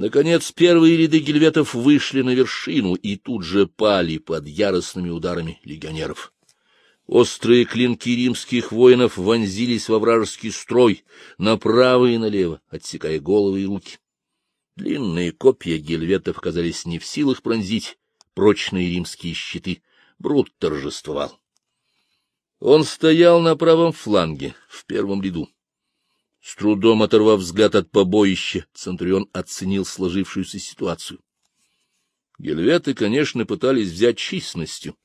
Наконец первые ряды гельветов вышли на вершину и тут же пали под яростными ударами легионеров. Острые клинки римских воинов вонзились во вражеский строй направо и налево, отсекая головы и руки. Длинные копья гельветов оказались не в силах пронзить прочные римские щиты. Брут торжествовал. Он стоял на правом фланге, в первом ряду. С трудом оторвав взгляд от побоища, Центурион оценил сложившуюся ситуацию. Гельветы, конечно, пытались взять численностью.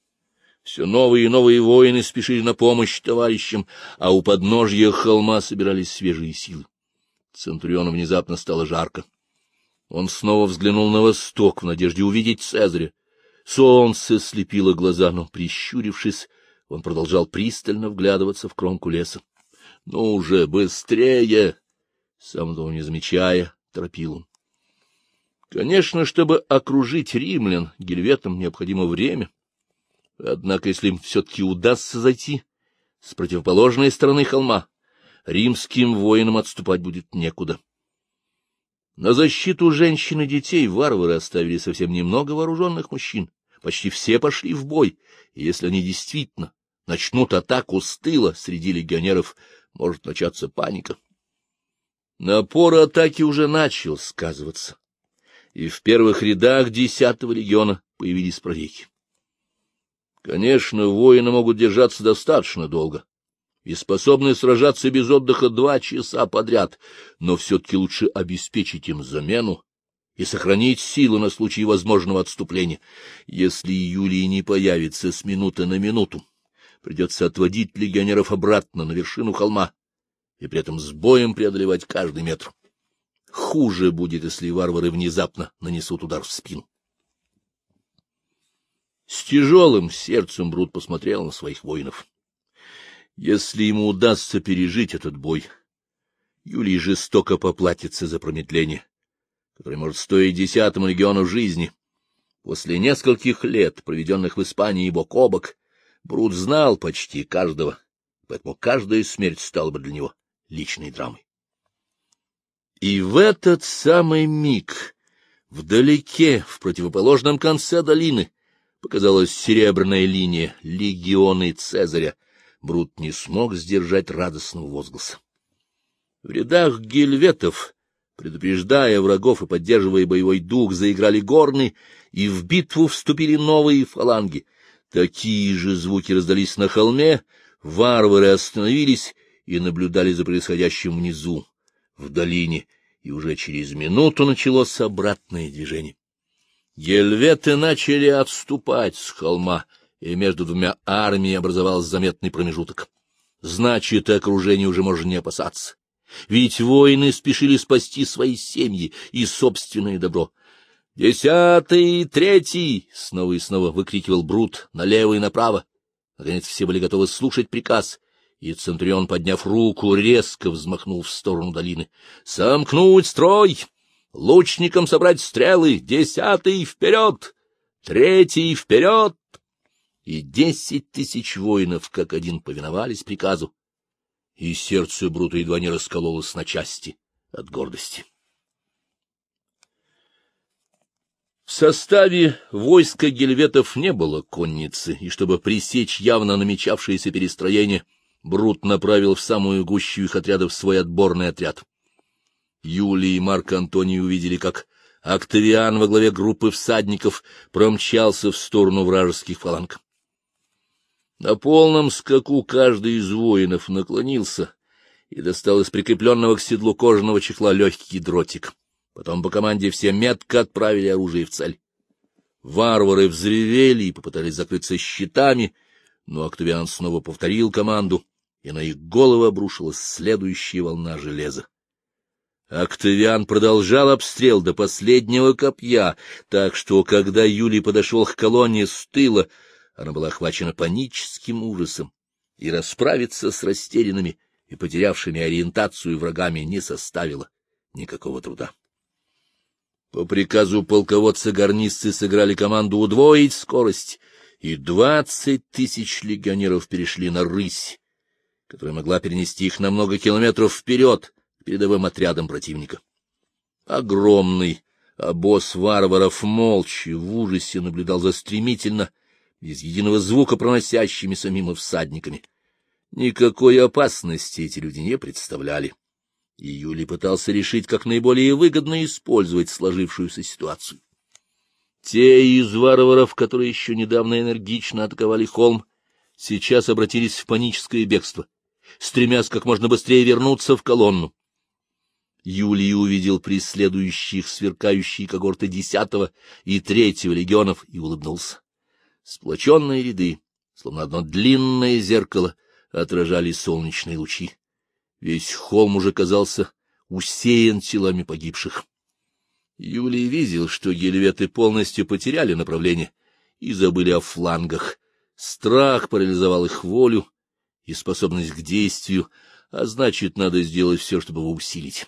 Все новые и новые воины спешили на помощь товарищам, а у подножья холма собирались свежие силы. Центуриону внезапно стало жарко. Он снова взглянул на восток в надежде увидеть Цезаря. Солнце слепило глаза, но, прищурившись, он продолжал пристально вглядываться в кромку леса. — Ну уже быстрее! — сам того не замечая, торопил он. Конечно, чтобы окружить римлян, гельветам необходимо время. Однако, если им все-таки удастся зайти с противоположной стороны холма, римским воинам отступать будет некуда. На защиту женщин и детей варвары оставили совсем немного вооруженных мужчин. Почти все пошли в бой, и если они действительно начнут атаку с тыла, среди легионеров может начаться паника. Напор атаки уже начал сказываться, и в первых рядах десятого легиона появились прорехи. Конечно, воины могут держаться достаточно долго и способны сражаться без отдыха два часа подряд, но все-таки лучше обеспечить им замену и сохранить силы на случай возможного отступления. Если Юлий не появится с минуты на минуту, придется отводить легионеров обратно на вершину холма и при этом с боем преодолевать каждый метр. Хуже будет, если варвары внезапно нанесут удар в спину. С тяжелым сердцем Брут посмотрел на своих воинов. Если ему удастся пережить этот бой, Юлий жестоко поплатится за промедление который может стоить десятому региону жизни. После нескольких лет, проведенных в Испании бок о бок, Брут знал почти каждого, поэтому каждая смерть стала бы для него личной драмой. И в этот самый миг, вдалеке, в противоположном конце долины, показалась серебряная линия легионы Цезаря. Брут не смог сдержать радостного возгласа. В рядах гельветов Предупреждая врагов и поддерживая боевой дух, заиграли горны, и в битву вступили новые фаланги. Такие же звуки раздались на холме, варвары остановились и наблюдали за происходящим внизу, в долине, и уже через минуту началось обратное движение. Гельветы начали отступать с холма, и между двумя армиями образовался заметный промежуток. Значит, окружение уже можно не опасаться ведь воины спешили спасти свои семьи и собственное добро. «Десятый, третий!» — снова и снова выкрикивал Брут налево и направо. Наконец все были готовы слушать приказ, и Центурион, подняв руку, резко взмахнул в сторону долины. «Сомкнуть строй! Лучникам собрать стрелы! Десятый вперед! Третий вперед!» И десять тысяч воинов как один повиновались приказу и сердце Брута едва не раскололось на части от гордости. В составе войска гельветов не было конницы, и чтобы пресечь явно намечавшееся перестроение, Брут направил в самую гущу их отрядов свой отборный отряд. Юлий и Марк Антоний увидели, как Октавиан во главе группы всадников промчался в сторону вражеских фаланг. На полном скаку каждый из воинов наклонился и достал из прикрепленного к седлу кожаного чехла легкий дротик. Потом по команде все метко отправили оружие в цель. Варвары взревели и попытались закрыться щитами, но Октавиан снова повторил команду, и на их головы обрушилась следующая волна железа. Октавиан продолжал обстрел до последнего копья, так что, когда Юлий подошел к колонне с тыла, она была охвачена паническим ужасом, и расправиться с растерянными и потерявшими ориентацию врагами не составило никакого труда. По приказу полководца гарнисты сыграли команду удвоить скорость, и двадцать тысяч легионеров перешли на рысь, которая могла перенести их на много километров вперед к передовым отрядам противника. Огромный босс варваров молча в ужасе наблюдал за стремительно, без единого звука проносящимися мимо всадниками. Никакой опасности эти люди не представляли. И Юлий пытался решить, как наиболее выгодно использовать сложившуюся ситуацию. Те из варваров, которые еще недавно энергично атаковали холм, сейчас обратились в паническое бегство, стремясь как можно быстрее вернуться в колонну. Юлий увидел преследующих сверкающие когорты десятого и третьего легионов и улыбнулся. Сплоченные ряды, словно одно длинное зеркало, отражали солнечные лучи. Весь холм уже казался усеян телами погибших. Юлий видел, что гельветы полностью потеряли направление и забыли о флангах. Страх парализовал их волю и способность к действию, а значит, надо сделать все, чтобы его усилить.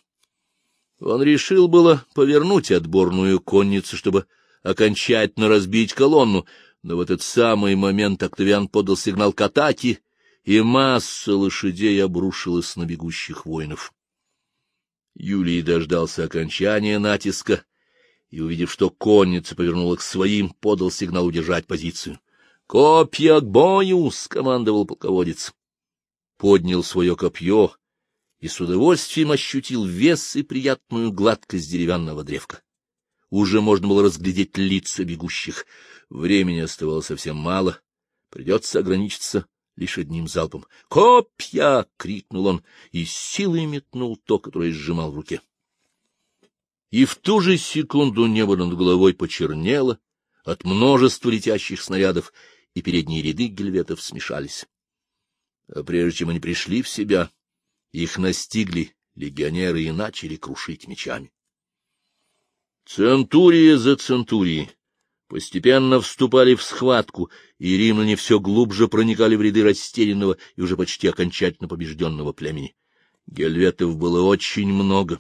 Он решил было повернуть отборную конницу, чтобы окончательно разбить колонну, но в этот самый момент Октавиан подал сигнал к атаке, и масса лошадей обрушилась на бегущих воинов. Юлий дождался окончания натиска и, увидев, что конница повернула к своим, подал сигнал удержать позицию. — Копья к бою! — скомандовал полководец. Поднял свое копье и с удовольствием ощутил вес и приятную гладкость деревянного древка. Уже можно было разглядеть лица бегущих. Времени оставалось совсем мало. Придется ограничиться лишь одним залпом. «Копья!» — крикнул он и силой метнул то, которое сжимал в руке. И в ту же секунду небо над головой почернело от множества летящих снарядов, и передние ряды гельветов смешались. А прежде чем они пришли в себя, их настигли легионеры и начали крушить мечами. Центурия за центурией постепенно вступали в схватку, и римляне все глубже проникали в ряды растерянного и уже почти окончательно побежденного племени. Гельветов было очень много.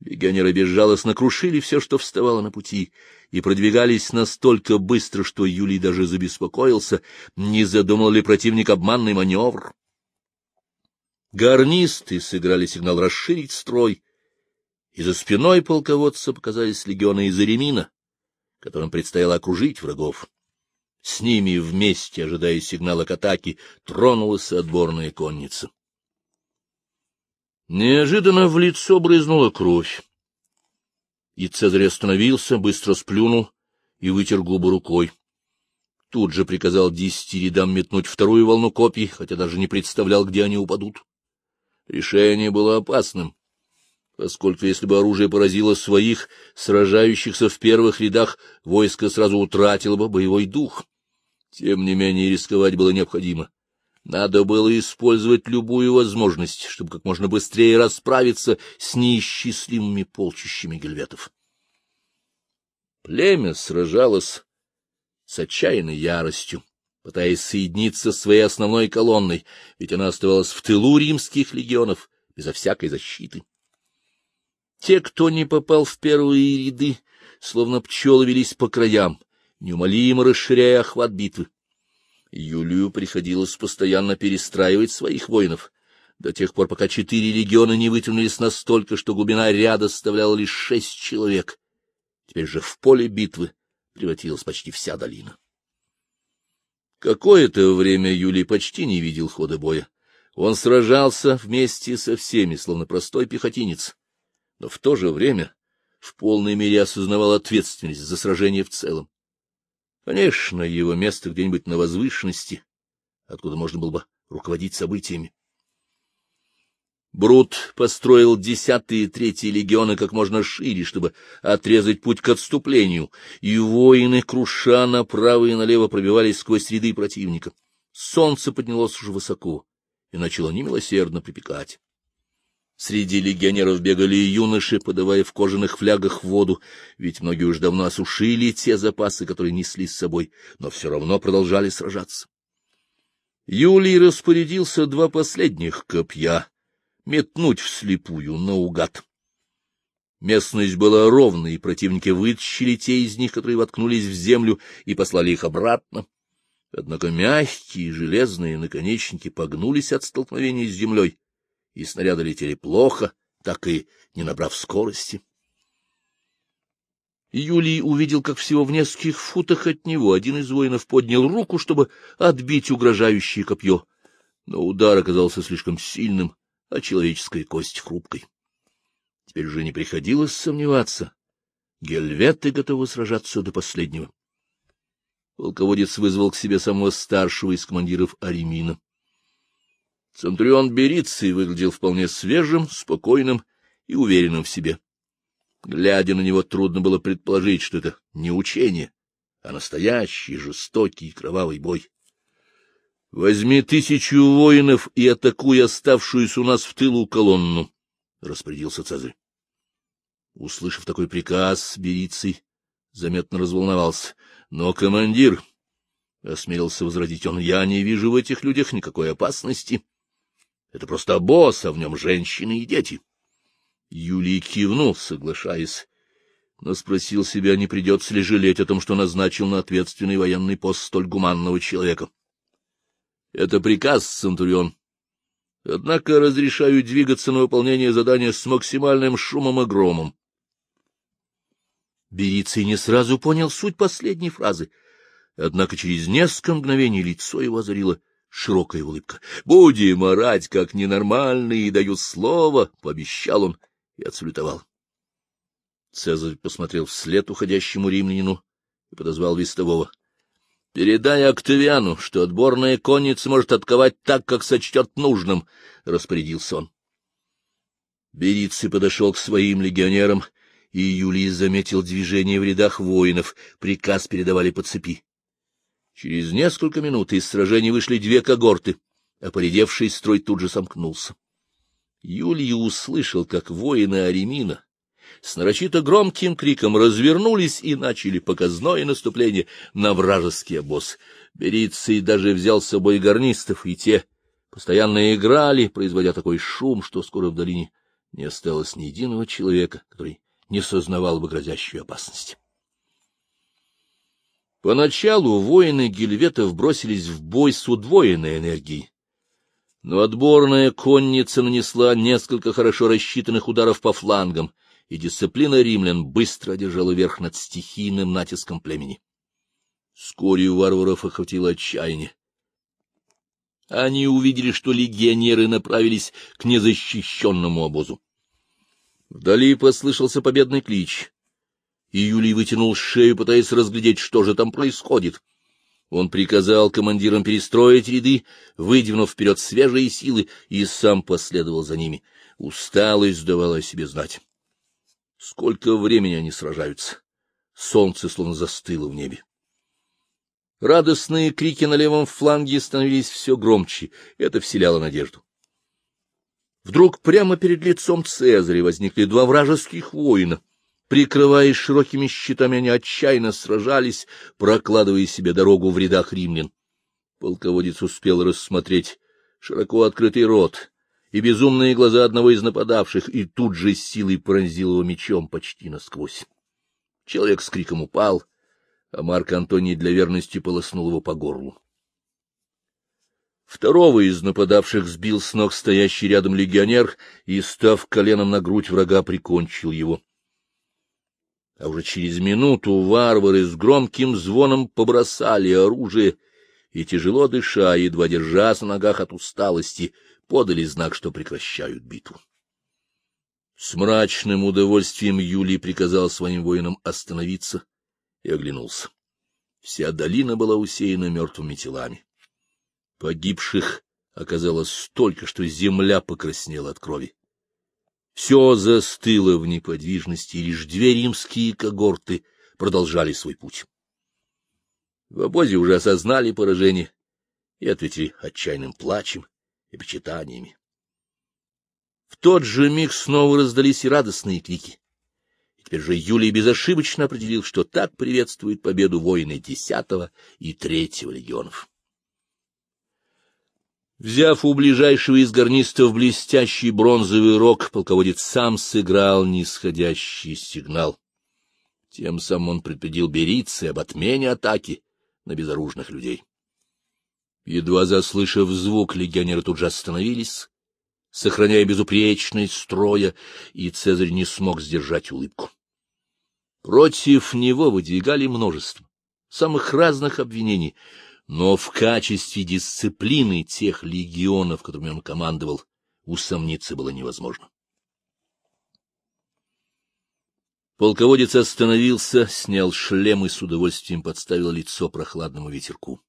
Легионеры безжалостно крушили все, что вставало на пути, и продвигались настолько быстро, что Юлий даже забеспокоился, не задумал ли противник обманный маневр. Гарнисты сыграли сигнал расширить строй, и за спиной полководца показались легионы из Эремина, которым предстояло окружить врагов. С ними вместе, ожидая сигнала к атаке, тронулась отборная конница. Неожиданно в лицо брызнула кровь. И Цезарь остановился, быстро сплюнул и вытер губы рукой. Тут же приказал десяти рядам метнуть вторую волну копий, хотя даже не представлял, где они упадут. Решение было опасным поскольку если бы оружие поразило своих, сражающихся в первых рядах, войско сразу утратило бы боевой дух. Тем не менее рисковать было необходимо. Надо было использовать любую возможность, чтобы как можно быстрее расправиться с неисчислимыми полчищами гельветов. Племя сражалось с отчаянной яростью, пытаясь соединиться с своей основной колонной, ведь она оставалась в тылу римских легионов, безо всякой защиты. Те, кто не попал в первые ряды, словно пчелы велись по краям, неумолимо расширяя охват битвы. Юлию приходилось постоянно перестраивать своих воинов, до тех пор, пока четыре легиона не вытянулись настолько, что глубина ряда составляла лишь шесть человек. Теперь же в поле битвы превратилась почти вся долина. Какое-то время Юлий почти не видел хода боя. Он сражался вместе со всеми, словно простой пехотинец но в то же время в полной мере осознавал ответственность за сражение в целом. Конечно, его место где-нибудь на возвышенности, откуда можно было бы руководить событиями. Брут построил десятые и третьи легионы как можно шире, чтобы отрезать путь к отступлению, и воины, круша направо и налево, пробивались сквозь ряды противника. Солнце поднялось уже высоко и начало немилосердно припекать. Среди легионеров бегали юноши, подавая в кожаных флягах воду, ведь многие уж давно осушили те запасы, которые несли с собой, но все равно продолжали сражаться. Юлий распорядился два последних копья метнуть вслепую наугад. Местность была ровной, и противники вытащили те из них, которые воткнулись в землю, и послали их обратно. Однако мягкие железные наконечники погнулись от столкновения с землей, и снаряды летели плохо, так и не набрав скорости. Юлий увидел, как всего в нескольких футах от него один из воинов поднял руку, чтобы отбить угрожающее копье, но удар оказался слишком сильным, а человеческая кость хрупкой. Теперь уже не приходилось сомневаться. Гельветы готовы сражаться до последнего. Полководец вызвал к себе самого старшего из командиров Аремина. Центурион Бериций выглядел вполне свежим, спокойным и уверенным в себе. Глядя на него, трудно было предположить, что это не учение, а настоящий, жестокий, кровавый бой. — Возьми тысячу воинов и атакуй оставшуюся у нас в тылу колонну, — распорядился Цезарь. Услышав такой приказ, Бериций заметно разволновался. — Но, командир, — осмелился возразить он, — я не вижу в этих людях никакой опасности. Это просто обоз, а в нем женщины и дети. Юлий кивнул, соглашаясь, но спросил себя, не придется ли жалеть о том, что назначил на ответственный военный пост столь гуманного человека. — Это приказ, Центурион. Однако разрешаю двигаться на выполнение задания с максимальным шумом и громом. Берицей не сразу понял суть последней фразы, однако через несколько мгновений лицо его озарило широкая улыбка. — Будем орать, как ненормальные, даю слово, — пообещал он и отсалютовал. Цезарь посмотрел вслед уходящему римлянину и подозвал вестового. — Передай Октавиану, что отборная конница может отковать так, как сочтет нужным, — распорядился он. Берицый подошел к своим легионерам, и Юлий заметил движение в рядах воинов, приказ передавали по цепи. Через несколько минут из сражений вышли две когорты, а поредевший строй тут же сомкнулся. Юлий услышал, как воины Аремина с нарочито громким криком развернулись и начали показное наступление на вражеский обоз. Берицей даже взял с собой гарнистов, и те постоянно играли, производя такой шум, что скоро в долине не осталось ни единого человека, который не сознавал бы грозящую опасность. Поначалу воины гельветов бросились в бой с удвоенной энергией. Но отборная конница нанесла несколько хорошо рассчитанных ударов по флангам, и дисциплина римлян быстро одержала верх над стихийным натиском племени. Вскоре у варваров охватило отчаяние. Они увидели, что легионеры направились к незащищенному обозу. Вдали послышался победный клич, и Юлий вытянул шею, пытаясь разглядеть, что же там происходит. Он приказал командирам перестроить ряды, выдвинув вперед свежие силы, и сам последовал за ними. Усталость давала о себе знать. Сколько времени они сражаются! Солнце словно застыло в небе. Радостные крики на левом фланге становились все громче, это вселяло надежду. Вдруг прямо перед лицом Цезаря возникли два вражеских воина. Прикрываясь широкими щитами, они отчаянно сражались, прокладывая себе дорогу в рядах римлян. Полководец успел рассмотреть широко открытый рот и безумные глаза одного из нападавших, и тут же силой пронзил его мечом почти насквозь. Человек с криком упал, а Марк Антоний для верности полоснул его по горлу. Второго из нападавших сбил с ног стоящий рядом легионер и, став коленом на грудь врага, прикончил его. А уже через минуту варвары с громким звоном побросали оружие и, тяжело дыша, едва держась на ногах от усталости, подали знак, что прекращают битву. С мрачным удовольствием Юлий приказал своим воинам остановиться и оглянулся. Вся долина была усеяна мертвыми телами. Погибших оказалось столько, что земля покраснела от крови. Все застыло в неподвижности, и лишь две римские когорты продолжали свой путь. В обозе уже осознали поражение и ответили отчаянным плачем и почитаниями. В тот же миг снова раздались и радостные крики. И теперь же Юлий безошибочно определил, что так приветствует победу воины десятого и третьего легионов. Взяв у ближайшего из гарнистов блестящий бронзовый рог, полководец сам сыграл нисходящий сигнал. Тем самым он предупредил берицы об отмене атаки на безоружных людей. Едва заслышав звук, легионеры тут же остановились, сохраняя безупречность строя, и Цезарь не смог сдержать улыбку. Против него выдвигали множество самых разных обвинений, но в качестве дисциплины тех легионов, которыми он командовал, усомниться было невозможно. Полководец остановился, снял шлем и с удовольствием подставил лицо прохладному ветерку.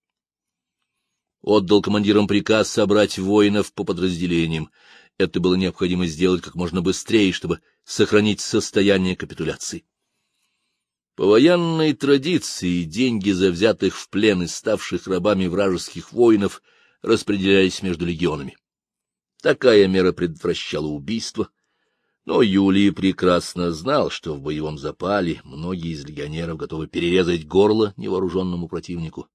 Отдал командирам приказ собрать воинов по подразделениям. Это было необходимо сделать как можно быстрее, чтобы сохранить состояние капитуляции. По военной традиции деньги за взятых в плен и ставших рабами вражеских воинов распределялись между легионами. Такая мера предотвращала убийство, но Юлий прекрасно знал, что в боевом запале многие из легионеров готовы перерезать горло невооруженному противнику,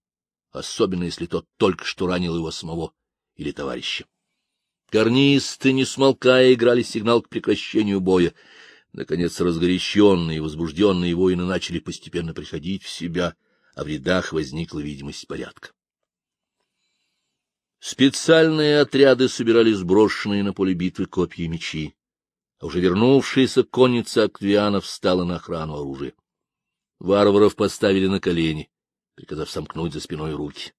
особенно если тот только что ранил его самого или товарища. Карнисты, не смолкая, играли сигнал к прекращению боя, Наконец, разгоряченные и возбужденные воины начали постепенно приходить в себя, а в рядах возникла видимость порядка. Специальные отряды собирали сброшенные на поле битвы копья и мечи, а уже вернувшаяся конница Актвианов встала на охрану оружия. Варваров поставили на колени, приказав сомкнуть за спиной руки.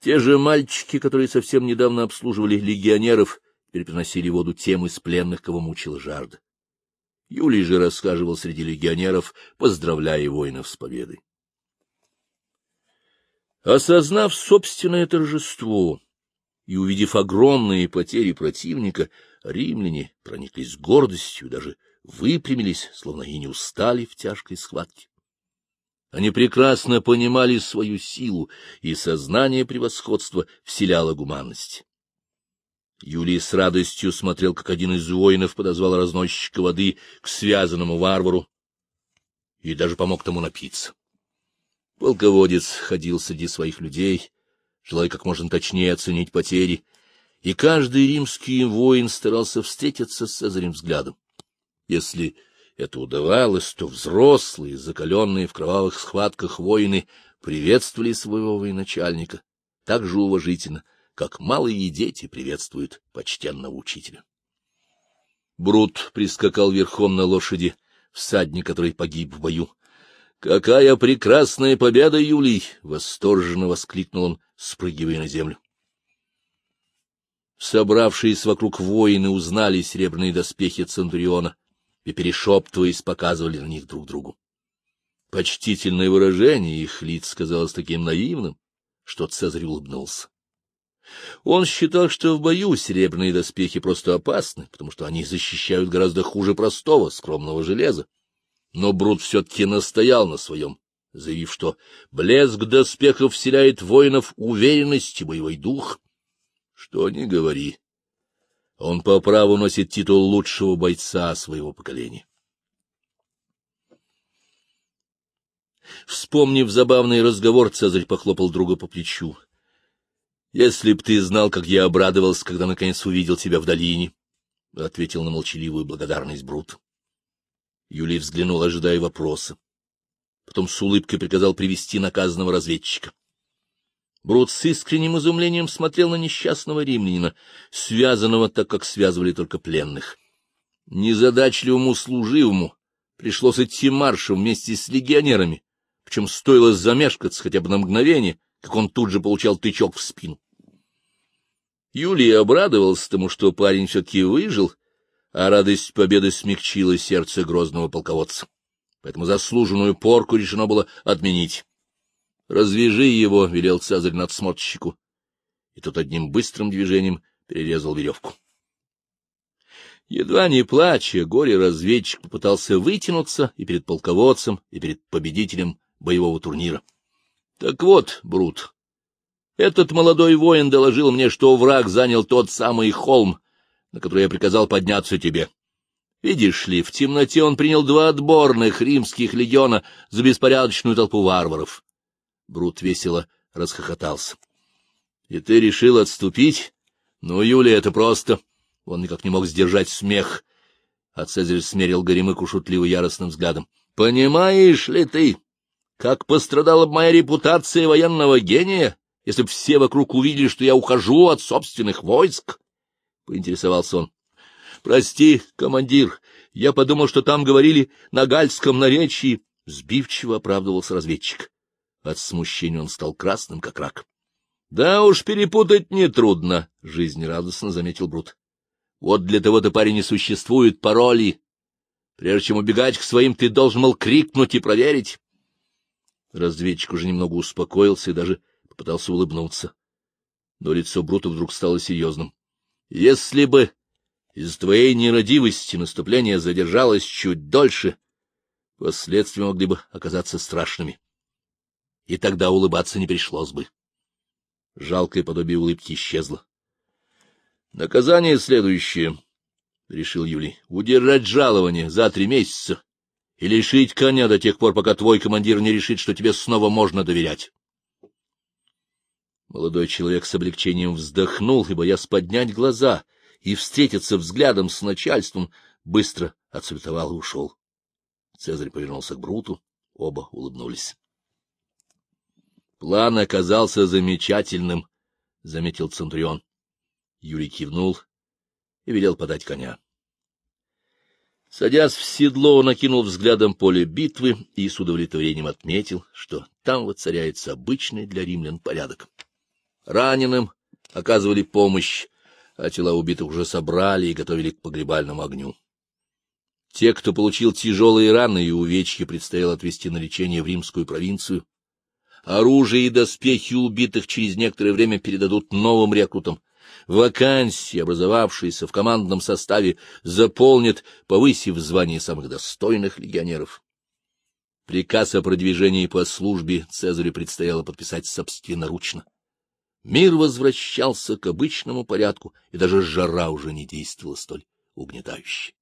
Те же мальчики, которые совсем недавно обслуживали легионеров, теперь воду тем из пленных, кого мучила жажда. Юлий же рассказывал среди легионеров, поздравляя воинов с победой. Осознав собственное торжество и увидев огромные потери противника, римляне прониклись гордостью, даже выпрямились, словно и не устали в тяжкой схватке. Они прекрасно понимали свою силу, и сознание превосходства вселяло гуманность. Юлий с радостью смотрел, как один из воинов подозвал разносчика воды к связанному варвару и даже помог тому напиться. Полководец ходил среди своих людей, желая как можно точнее оценить потери, и каждый римский воин старался встретиться с Цезарем взглядом. Если это удавалось, то взрослые, закаленные в кровавых схватках воины приветствовали своего военачальника так же уважительно — как малые дети приветствуют почтенного учителя. Брут прискакал верхом на лошади, всадник, который погиб в бою. — Какая прекрасная победа, Юлий! — восторженно воскликнул он, спрыгивая на землю. Собравшиеся вокруг воины узнали серебряные доспехи Центуриона и, перешептываясь, показывали на них друг другу. Почтительное выражение их лиц казалось таким наивным, что Цезарь улыбнулся. Он считал, что в бою серебряные доспехи просто опасны, потому что они защищают гораздо хуже простого, скромного железа. Но Брут все-таки настоял на своем, заявив, что блеск доспехов вселяет воинов уверенность и боевой дух. Что ни говори, он по праву носит титул лучшего бойца своего поколения. Вспомнив забавный разговор, Цезарь похлопал друга по плечу. Если б ты знал, как я обрадовался, когда наконец увидел тебя в долине, — ответил на молчаливую благодарность Брут. Юлий взглянул, ожидая вопроса. Потом с улыбкой приказал привести наказанного разведчика. Брут с искренним изумлением смотрел на несчастного римлянина, связанного так, как связывали только пленных. Незадачливому служивому пришлось идти маршем вместе с легионерами, причем стоило замешкаться хотя бы на мгновение, как он тут же получал тычок в спину. Юлий обрадовался тому, что парень все-таки выжил, а радость победы смягчила сердце грозного полководца. Поэтому заслуженную порку решено было отменить. — Развяжи его, — велел Цезарь надсмотрщику, и тот одним быстрым движением перерезал веревку. Едва не плача, горе-разведчик попытался вытянуться и перед полководцем, и перед победителем боевого турнира. Так вот, Брут, этот молодой воин доложил мне, что враг занял тот самый холм, на который я приказал подняться тебе. Видишь ли, в темноте он принял два отборных римских легиона за беспорядочную толпу варваров. Брут весело расхохотался. — И ты решил отступить? Ну, Юлия, это просто... Он никак не мог сдержать смех. А Цезарь смерил Горемыку шутливо яростным взглядом. — Понимаешь ли ты, как пострадала бы моя репутация военного гения, если бы все вокруг увидели, что я ухожу от собственных войск? — поинтересовался он. — Прости, командир, Я подумал, что там говорили на гальском наречии. Сбивчиво оправдывался разведчик. От смущения он стал красным, как рак. — Да уж, перепутать нетрудно, — жизнерадостно заметил Брут. — Вот для того-то, парень, не существует пароли. Прежде чем убегать к своим, ты должен, мол, крикнуть и проверить. Разведчик уже немного успокоился и даже попытался улыбнуться. Но лицо Брута вдруг стало серьезным. — Если бы из твоей нерадивости наступление задержалось чуть дольше, последствия могли бы оказаться страшными. И тогда улыбаться не пришлось бы. Жалкое подобие улыбки исчезло. — Наказание следующее, — решил Юлий, — удержать жалование за три месяца и лишить коня до тех пор, пока твой командир не решит, что тебе снова можно доверять. Молодой человек с облегчением вздохнул и, боясь поднять глаза и встретиться взглядом с начальством, быстро отсультовал и ушел. Цезарь повернулся к Бруту, оба улыбнулись. План оказался замечательным, — заметил Центурион. Юрий кивнул и велел подать коня. Садясь в седло, он окинул взглядом поле битвы и с удовлетворением отметил, что там воцаряется обычный для римлян порядок. Раненым оказывали помощь, а тела убитых уже собрали и готовили к погребальному огню. Те, кто получил тяжелые раны и увечья, предстояло отвезти на лечение в римскую провинцию, Оружие и доспехи убитых через некоторое время передадут новым рекрутам. Вакансии, образовавшиеся в командном составе, заполнят, повысив звание самых достойных легионеров. Приказ о продвижении по службе Цезарю предстояло подписать собственноручно. Мир возвращался к обычному порядку, и даже жара уже не действовала столь угнетающе.